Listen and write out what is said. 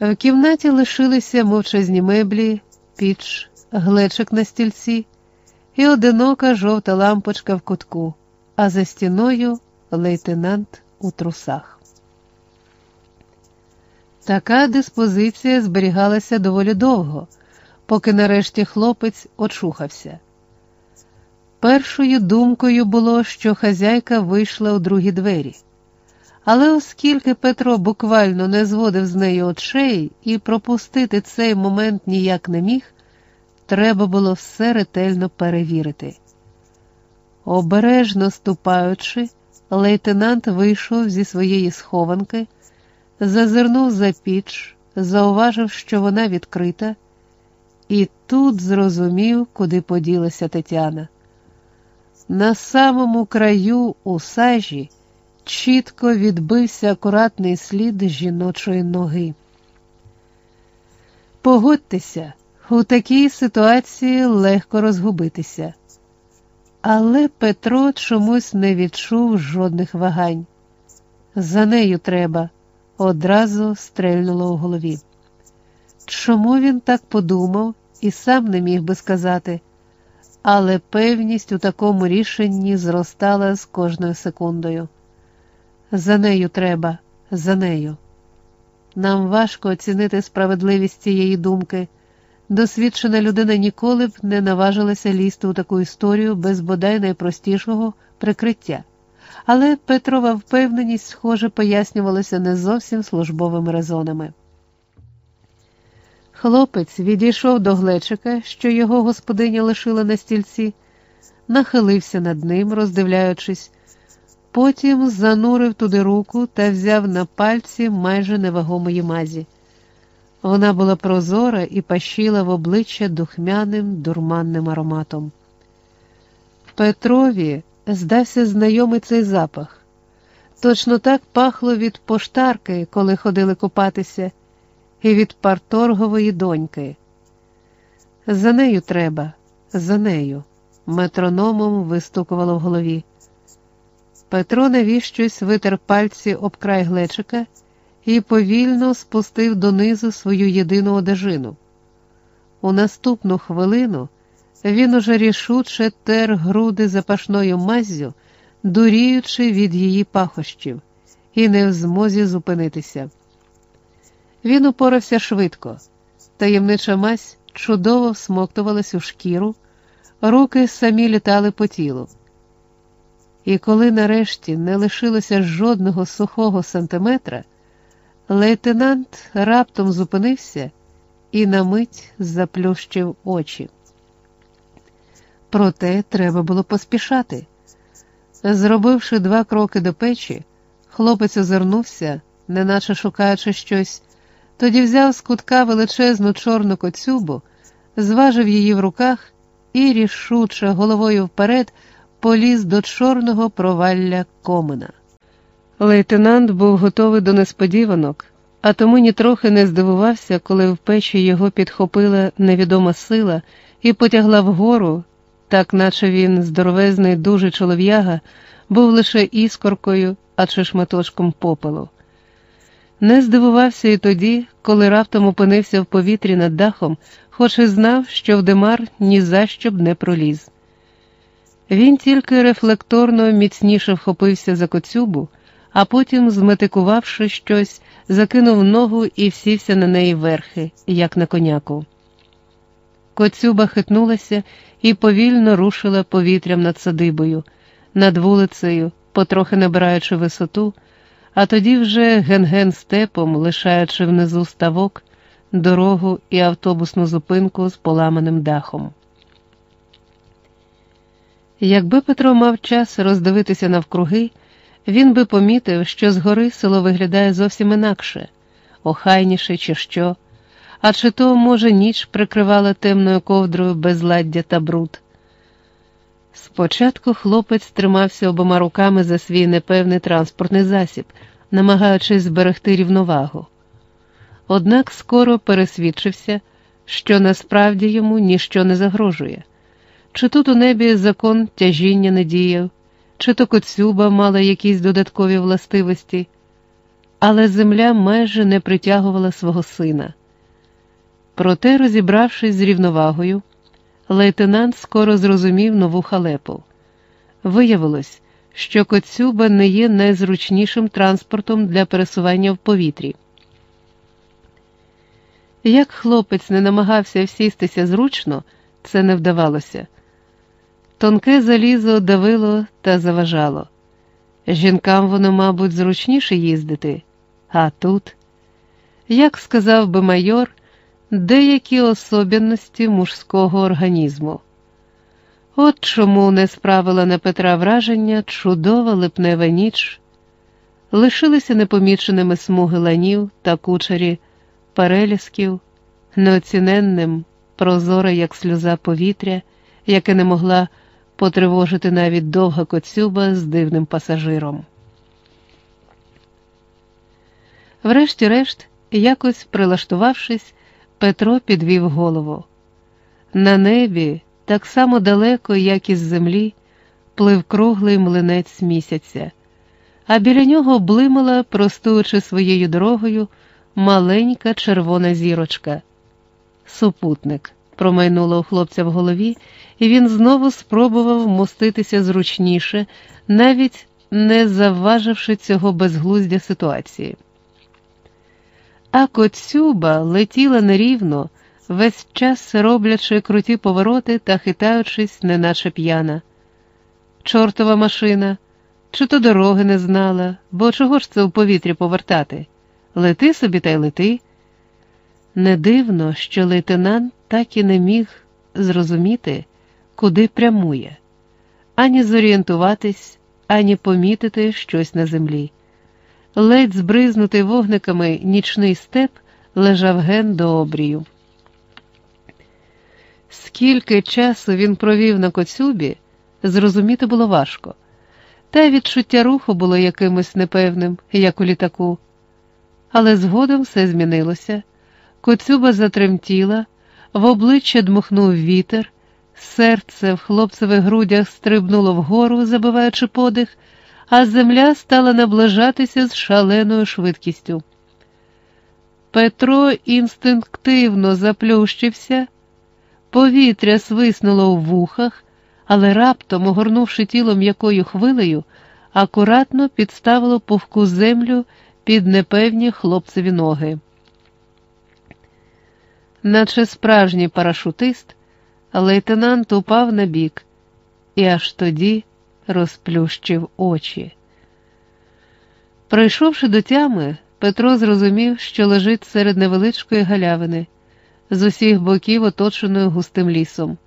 В кімнаті лишилися мовчазні меблі, піч, глечик на стільці і одинока жовта лампочка в кутку, а за стіною лейтенант у трусах. Така диспозиція зберігалася доволі довго, поки нарешті хлопець очухався. Першою думкою було, що хазяйка вийшла у другі двері. Але оскільки Петро буквально не зводив з неї очей і пропустити цей момент ніяк не міг, треба було все ретельно перевірити. Обережно ступаючи, лейтенант вийшов зі своєї схованки, зазирнув за піч, зауважив, що вона відкрита, і тут зрозумів, куди поділася Тетяна. На самому краю у сажі чітко відбився акуратний слід жіночої ноги. Погодьтеся, у такій ситуації легко розгубитися. Але Петро чомусь не відчув жодних вагань. За нею треба, одразу стрельнуло у голові. Чому він так подумав і сам не міг би сказати, але певність у такому рішенні зростала з кожною секундою. За нею треба, за нею. Нам важко оцінити справедливість цієї думки. Досвідчена людина ніколи б не наважилася лізти у таку історію без бодай найпростішого прикриття. Але Петрова впевненість, схоже, пояснювалася не зовсім службовими резонами. Хлопець відійшов до глечика, що його господиня лишила на стільці, нахилився над ним, роздивляючись, потім занурив туди руку та взяв на пальці майже невагомої мазі. Вона була прозора і пащила в обличчя духмяним дурманним ароматом. Петрові здався знайомий цей запах. Точно так пахло від поштарки, коли ходили купатися, і від парторгової доньки. За нею треба, за нею, метрономом вистукувало в голові. Петро навіщось витер пальці об край глечика і повільно спустив донизу свою єдину одежину. У наступну хвилину він уже рішуче тер груди запашною маззю, дуріючи від її пахощів, і не в змозі зупинитися. Він упорався швидко, таємнича мазь чудово всмоктувалась у шкіру, руки самі літали по тілу. І коли нарешті не лишилося жодного сухого сантиметра, лейтенант раптом зупинився і на мить заплющив очі. Проте треба було поспішати. Зробивши два кроки до печі, хлопець озирнувся, неначе шукаючи щось, тоді взяв з кутка величезну чорну коцюбу, зважив її в руках і, рішуче головою вперед, поліз до чорного провалля комина. Лейтенант був готовий до несподіванок, а тому нітрохи не здивувався, коли в печі його підхопила невідома сила і потягла вгору, так наче він, здоровезний, дуже чолов'яга, був лише іскоркою, а чи шматочком попелу. Не здивувався і тоді, коли раптом опинився в повітрі над дахом, хоч і знав, що в Демар ні за що б не проліз. Він тільки рефлекторно міцніше вхопився за коцюбу, а потім, зметикувавши щось, закинув ногу і всівся на неї верхи, як на коняку. Коцюба хитнулася і повільно рушила повітрям над садибою, над вулицею, потрохи набираючи висоту, а тоді вже ген-ген степом, лишаючи внизу ставок, дорогу і автобусну зупинку з поламаним дахом. Якби Петро мав час роздивитися навкруги, він би помітив, що згори село виглядає зовсім інакше, охайніше, чи що, а чи то, може, ніч прикривала темною ковдрою безладдя та бруд. Спочатку хлопець тримався обома руками за свій непевний транспортний засіб, намагаючись зберегти рівновагу. Однак скоро пересвідчився, що насправді йому ніщо не загрожує. Чи тут у небі закон тяжіння не діяв, чи то коцюба мала якісь додаткові властивості. але земля майже не притягувала свого сина. Проте, розібравшись з рівновагою, лейтенант скоро зрозумів нову халепу. Виявилось, що коцюба не є найзручнішим транспортом для пересування в повітрі. Як хлопець не намагався всістися зручно, це не вдавалося. Тонке залізо давило та заважало. Жінкам воно, мабуть, зручніше їздити, а тут, як сказав би майор, деякі особенності мужського організму. От чому не справила на Петра враження чудова липнева ніч, лишилися непоміченими смуги ланів та кучері перелісків, неоціненним прозоре, як сльоза повітря, яке не могла потривожити навіть довга коцюба з дивним пасажиром. Врешті-решт, якось прилаштувавшись, Петро підвів голову. На небі, так само далеко, як із землі, плив круглий млинець місяця, а біля нього блимала, простуючи своєю дорогою, маленька червона зірочка. Супутник промайнуло у хлопця в голові, і він знову спробував моститися зручніше, навіть не завваживши цього безглуздя ситуації. А коцюба летіла нерівно, весь час роблячи круті повороти та хитаючись, неначе п'яна. Чортова машина, чи то дороги не знала, бо чого ж це у повітрі повертати? Лети собі та й лети. Не дивно, що лейтенант так і не міг зрозуміти, куди прямує, ані зорієнтуватись, ані помітити щось на землі. Ледь збризнутий вогниками нічний степ лежав ген до обрію. Скільки часу він провів на коцюбі, зрозуміти було важко, та відчуття руху було якимось непевним, як у літаку. Але згодом все змінилося. Коцюба затремтіла, в обличчя дмухнув вітер, серце в хлопцевих грудях стрибнуло вгору, забиваючи подих, а земля стала наближатися з шаленою швидкістю. Петро інстинктивно заплющився, повітря свиснуло в вухах, але раптом, огорнувши тіло м'якою хвилею, акуратно підставило пухку землю під непевні хлопцеві ноги. Наче справжній парашутист, лейтенант упав на бік і аж тоді розплющив очі. Прийшовши до тями, Петро зрозумів, що лежить серед невеличкої галявини, з усіх боків оточеною густим лісом.